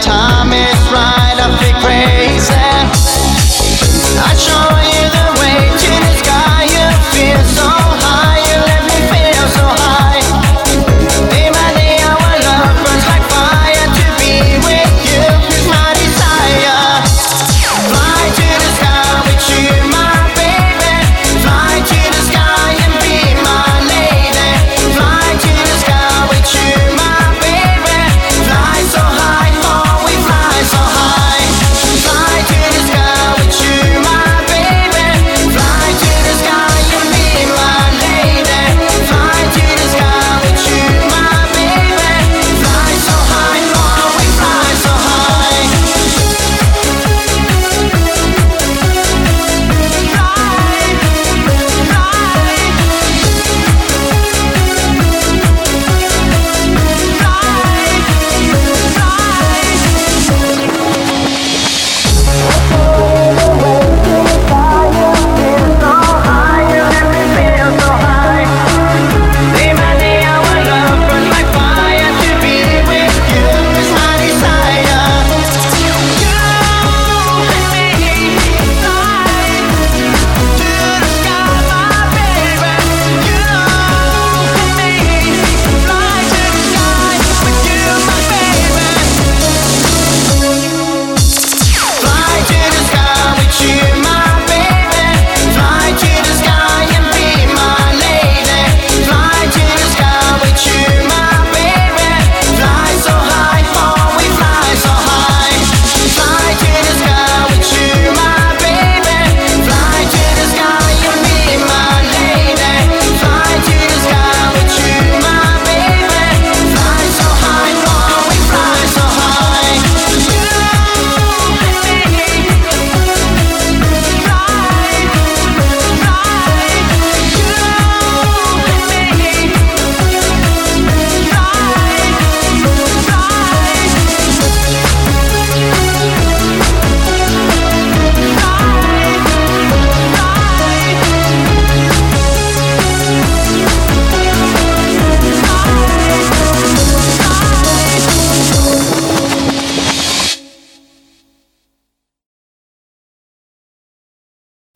time is right, I'll be crazy. I show